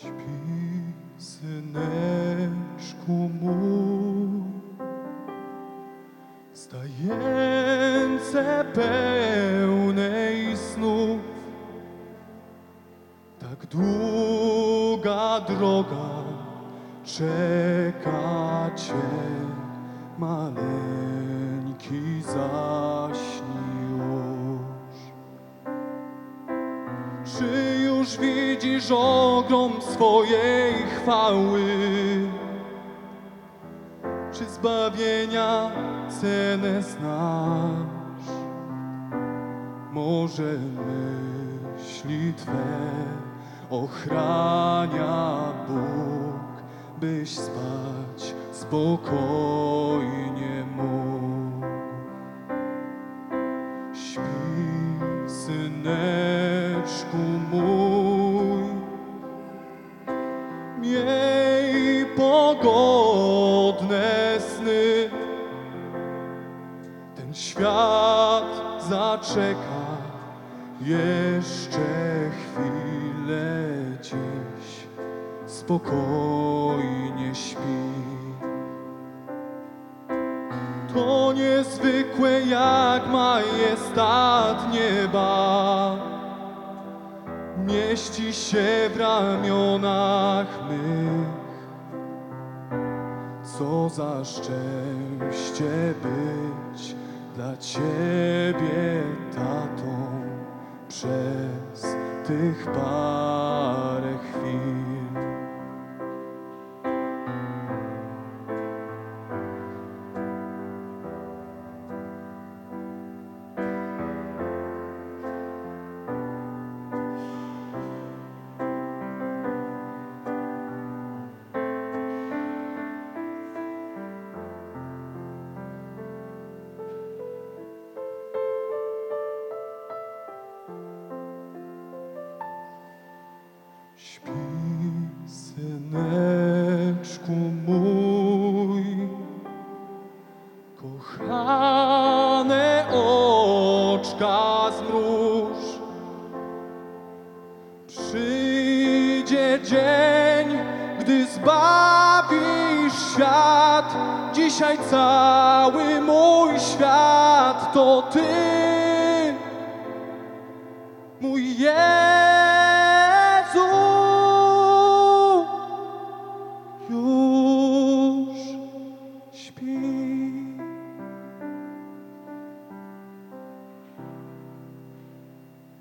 Śpi, syneczku mój, stajence pełnej snów. Tak długa droga czeka cię, maleńki zaśnij już. Czy już widzisz ogrom swojej chwały? Czy zbawienia cenę znasz? Może myśli Twe ochrania Bóg, byś spać spokojnie mógł. Śpi, syneczku mój, pogodne sny. Ten świat zaczeka jeszcze chwilę dziś. Spokojnie śpi. To niezwykłe jak majestat nieba Mieści się w ramionach mych Co za szczęście być dla Ciebie tatą Przez tych parę chwil Śpi, syneczku mój, kochane oczka zmruż. Przyjdzie dzień, gdy zbawisz świat. Dzisiaj cały mój świat to Ty